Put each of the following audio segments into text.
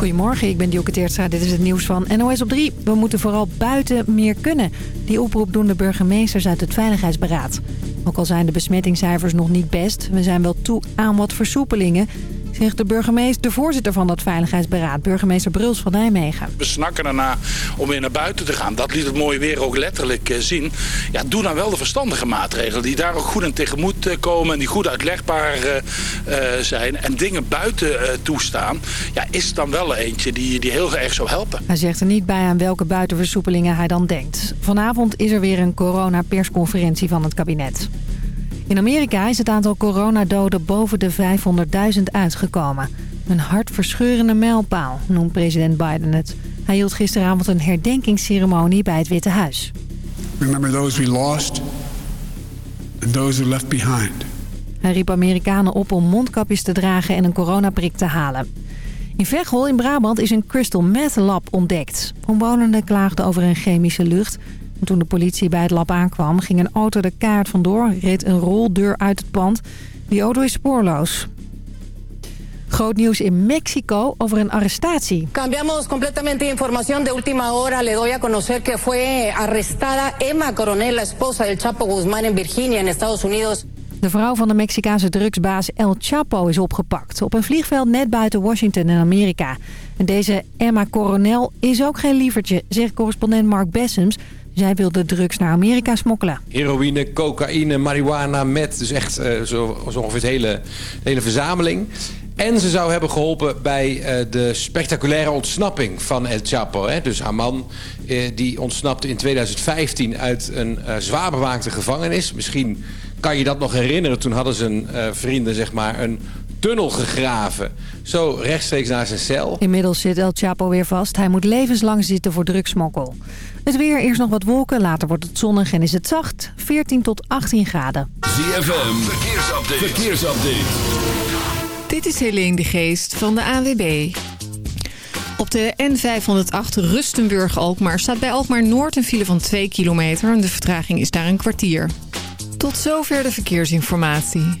Goedemorgen, ik ben Dielke Teertstra. Dit is het nieuws van NOS op 3. We moeten vooral buiten meer kunnen. Die oproep doen de burgemeesters uit het Veiligheidsberaad. Ook al zijn de besmettingscijfers nog niet best... we zijn wel toe aan wat versoepelingen zegt de burgemeester, de voorzitter van dat veiligheidsberaad, burgemeester Bruls van Nijmegen. We snakken erna om weer naar buiten te gaan. Dat liet het mooie weer ook letterlijk eh, zien. Ja, doe dan wel de verstandige maatregelen die daar ook goed in tegemoet eh, komen en die goed uitlegbaar uh, zijn. En dingen buiten toestaan, ja, is dan wel eentje die, die heel erg zou helpen. Hij zegt er niet bij aan welke buitenversoepelingen hij dan denkt. Vanavond is er weer een corona-persconferentie van het kabinet. In Amerika is het aantal coronadoden boven de 500.000 uitgekomen. Een hartverscheurende mijlpaal, noemt president Biden het. Hij hield gisteravond een herdenkingsceremonie bij het Witte Huis. Remember those we lost and those who left behind. Hij riep Amerikanen op om mondkapjes te dragen en een coronaprik te halen. In Veghel in Brabant is een crystal meth lab ontdekt. Omwonenden klaagden over een chemische lucht toen de politie bij het lab aankwam, ging een auto de kaart vandoor, reed een roldeur uit het pand. Die auto is spoorloos. Groot nieuws in Mexico over een arrestatie. Cambiamos completamente información de última hora. Le doy a conocer que fue arrestada Emma Coronel, la esposa del Chapo Guzmán en Virginia, en Estados Unidos. De vrouw van de Mexicaanse drugsbaas El Chapo is opgepakt. Op een vliegveld net buiten Washington in Amerika. En deze Emma Coronel is ook geen lievertje, zegt correspondent Mark Bessems... Zij wilde drugs naar Amerika smokkelen. Heroïne, cocaïne, marihuana, met. Dus echt uh, zo, ongeveer de hele, hele verzameling. En ze zou hebben geholpen bij uh, de spectaculaire ontsnapping van El Chapo. Hè? Dus haar man uh, die ontsnapte in 2015 uit een zwaar bewaakte gevangenis. Misschien kan je dat nog herinneren. Toen hadden zijn vrienden zeg maar een tunnel gegraven. Zo rechtstreeks naar zijn cel. Inmiddels zit El Chapo weer vast. Hij moet levenslang zitten voor drugsmokkel. Het weer, eerst nog wat wolken, later wordt het zonnig en is het zacht. 14 tot 18 graden. ZFM, verkeersupdate. verkeersupdate. Dit is Helene de Geest van de AWB. Op de N508 Rustenburg-Alkmaar staat bij Alkmaar Noord een file van 2 kilometer. En de vertraging is daar een kwartier. Tot zover de verkeersinformatie.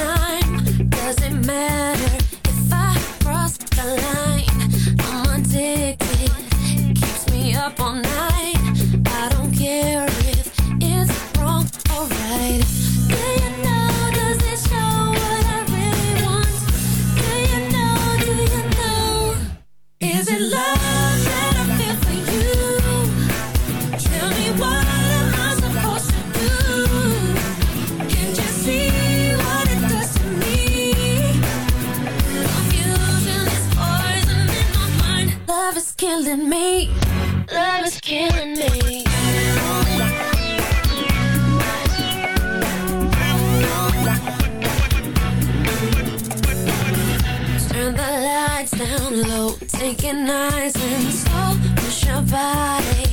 killing me. Love is killing me. Turn the lights down low, taking nice and slow. Push your body.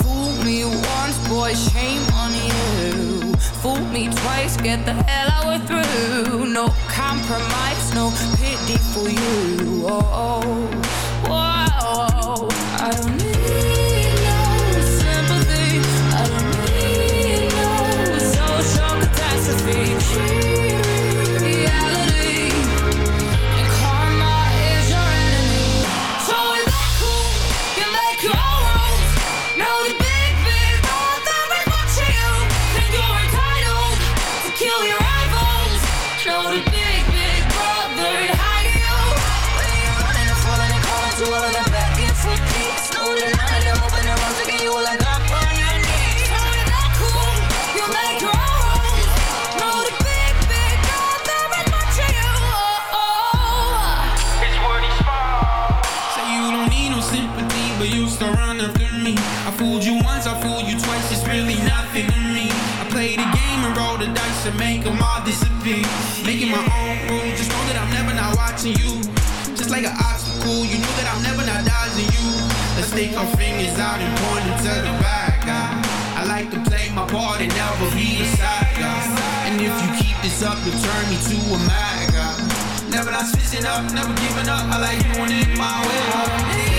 Fool me once, boy, shame on you. Fool me twice, get the hell out of through. No compromise, no pity for you. Oh, oh oh oh. I don't need no sympathy. I don't need no social catastrophe. but we the side guys. And if you keep this up, you'll turn me to a mad guy. Never not switching up, never giving up. I like doing it my way.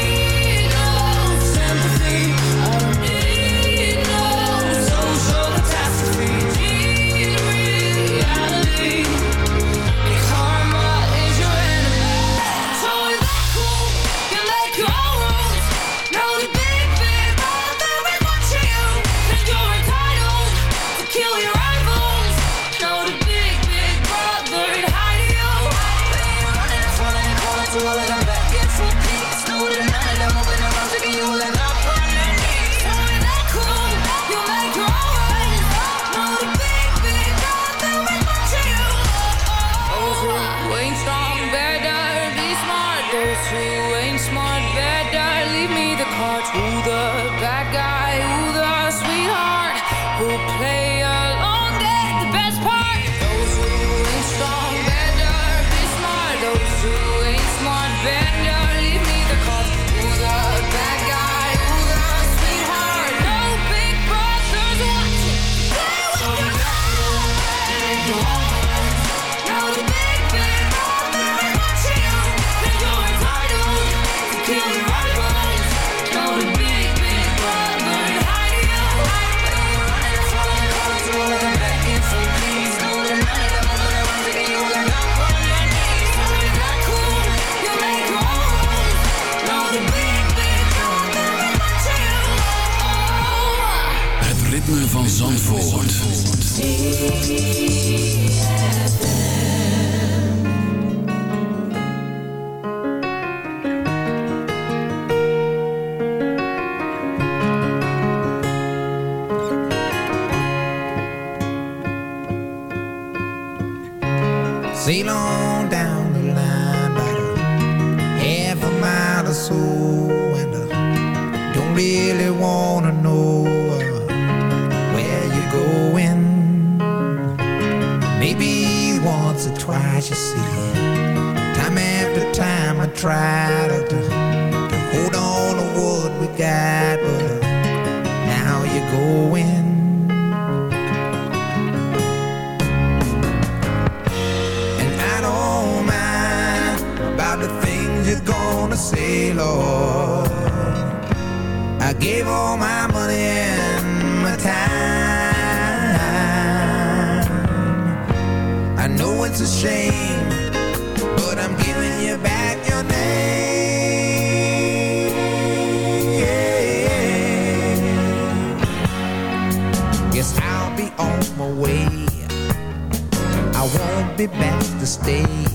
got, but now you're going. And I don't mind about the things you're gonna say, Lord. I gave all my money and my time. I know it's a shame back to stay.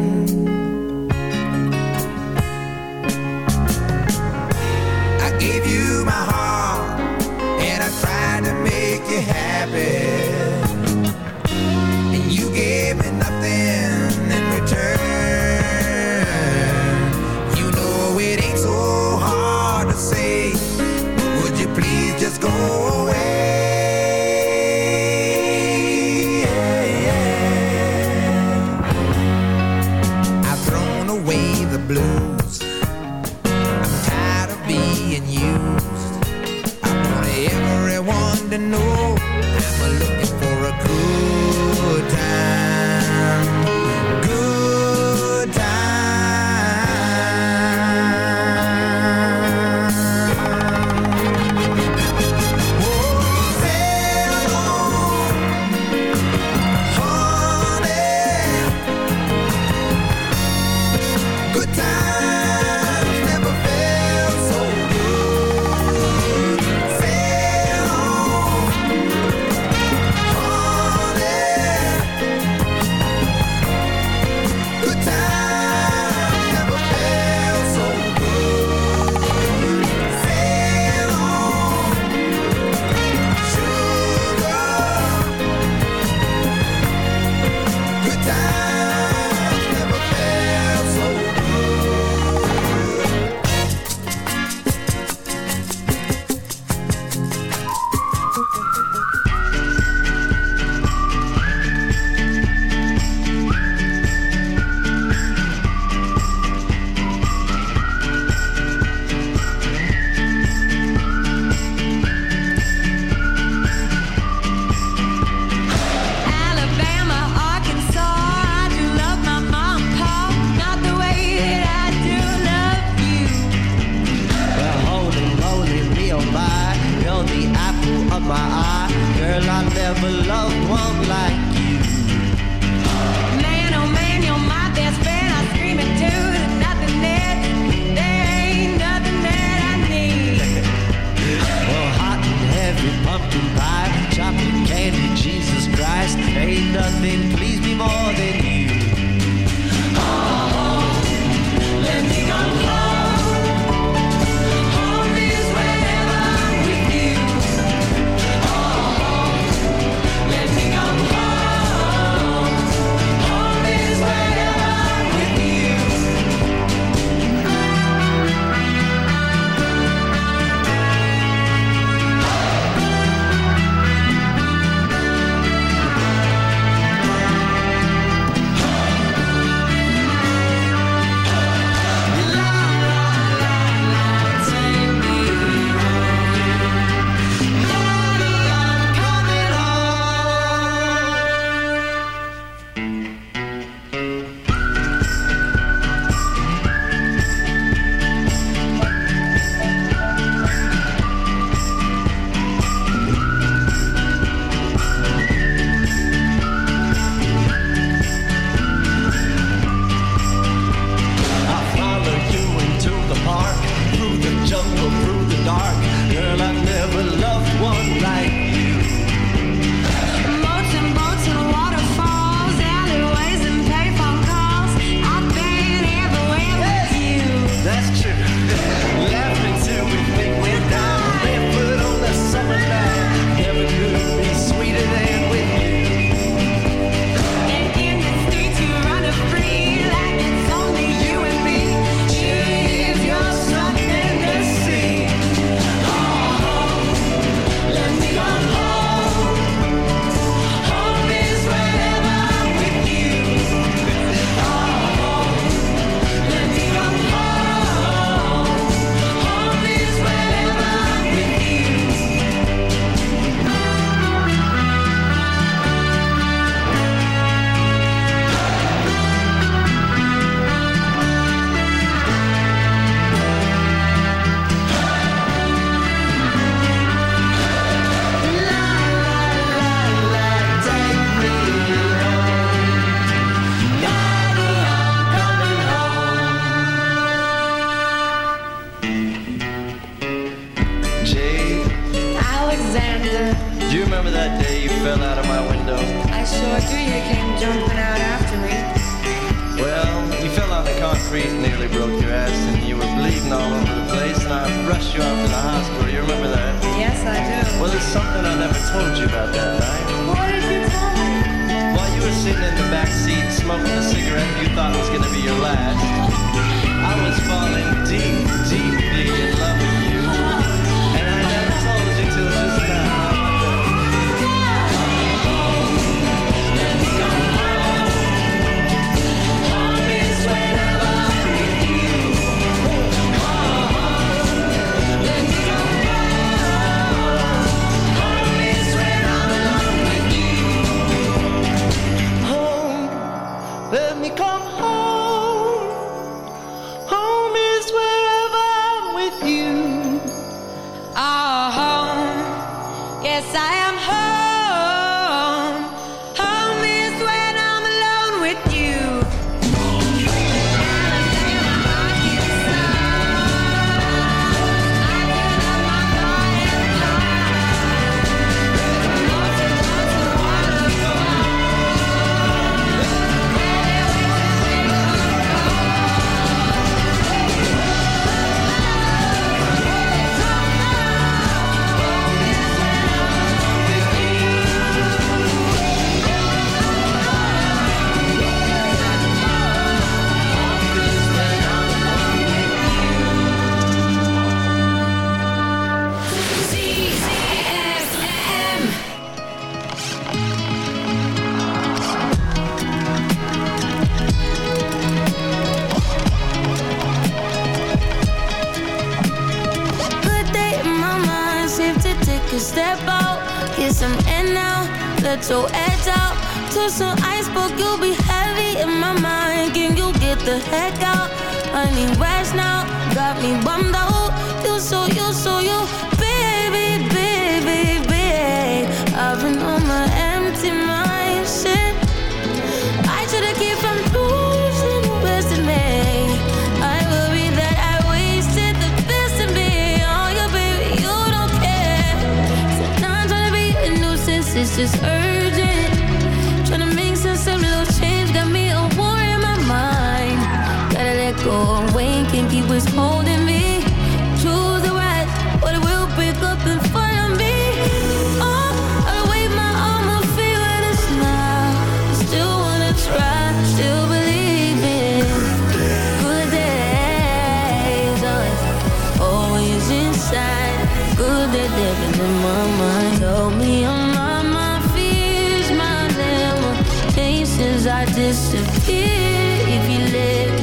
disappear if you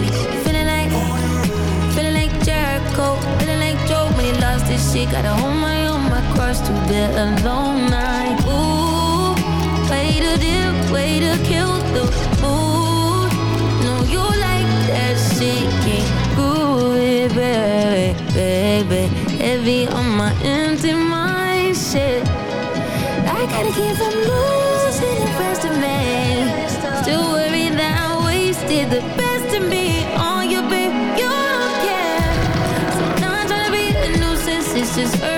me. Feeling like, feeling like Jericho, feeling like Joe when he lost his shit. Gotta hold my own, my cross to bear alone. I ooh, way to dip, way to kill the mood. No, you like that shit, can't baby, baby. Heavy on my empty mind, shit. I gotta keep from moving. just hurt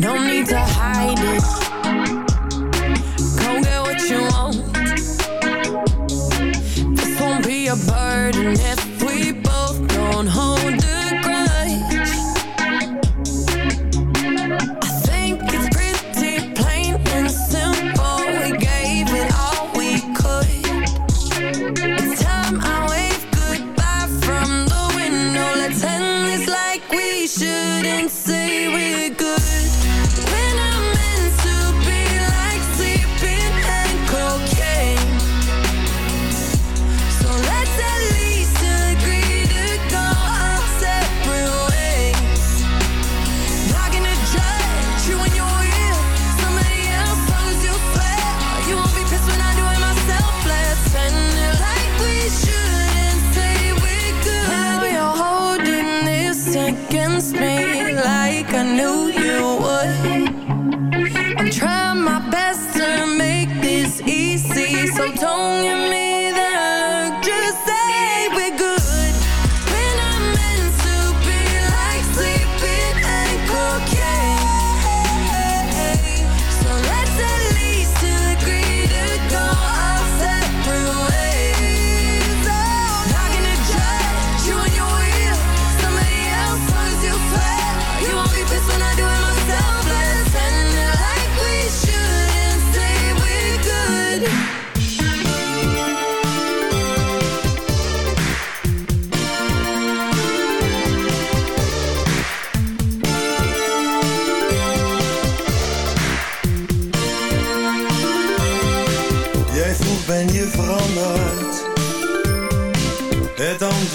No need to hide it.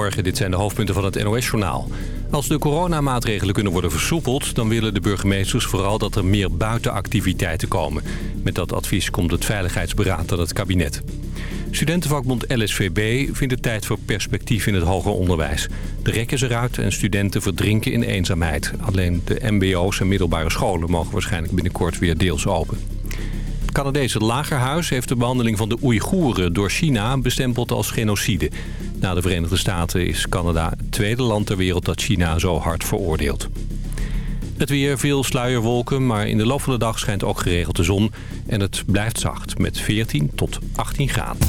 Dit zijn de hoofdpunten van het NOS-journaal. Als de coronamaatregelen kunnen worden versoepeld... dan willen de burgemeesters vooral dat er meer buitenactiviteiten komen. Met dat advies komt het Veiligheidsberaad aan het kabinet. Studentenvakbond LSVB vindt het tijd voor perspectief in het hoger onderwijs. De rek is eruit en studenten verdrinken in eenzaamheid. Alleen de mbo's en middelbare scholen mogen waarschijnlijk binnenkort weer deels open. Canadese lagerhuis heeft de behandeling van de Oeigoeren door China bestempeld als genocide. Na de Verenigde Staten is Canada het tweede land ter wereld dat China zo hard veroordeelt. Het weer, veel sluierwolken, maar in de loop van de dag schijnt ook geregeld de zon. En het blijft zacht met 14 tot 18 graden.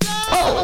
Oh.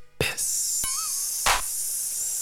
piss.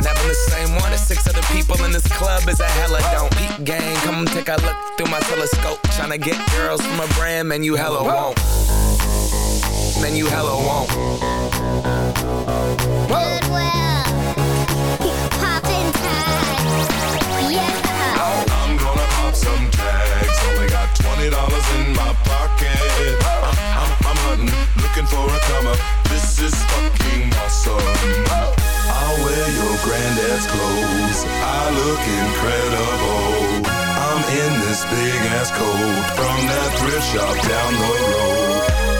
And I've the same one as six other people in this club is a hella don't eat gang. Come take a look through my telescope. Tryna get girls from a brand, man, you hella won't. Man, you hella won't. Goodwill. Popping tags. Yeah. Oh, I'm gonna pop some tags. Only got $20 in my pocket. I'm, I'm, I'm hunting looking for a come up. This is fucking awesome. I'll wear your granddad's clothes. I look incredible. I'm in this big ass coat from that thrift shop down the road.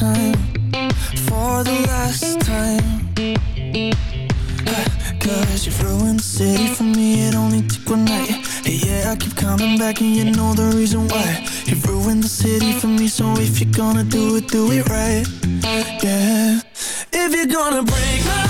time, for the last time. Cause you've ruined the city for me, it only took one night. Hey, Yeah, I keep coming back and you know the reason why. You've ruined the city for me, so if you're gonna do it, do it right. Yeah If you're gonna break my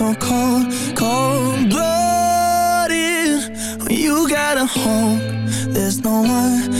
so cold, cold blooded. When you got a home, there's no one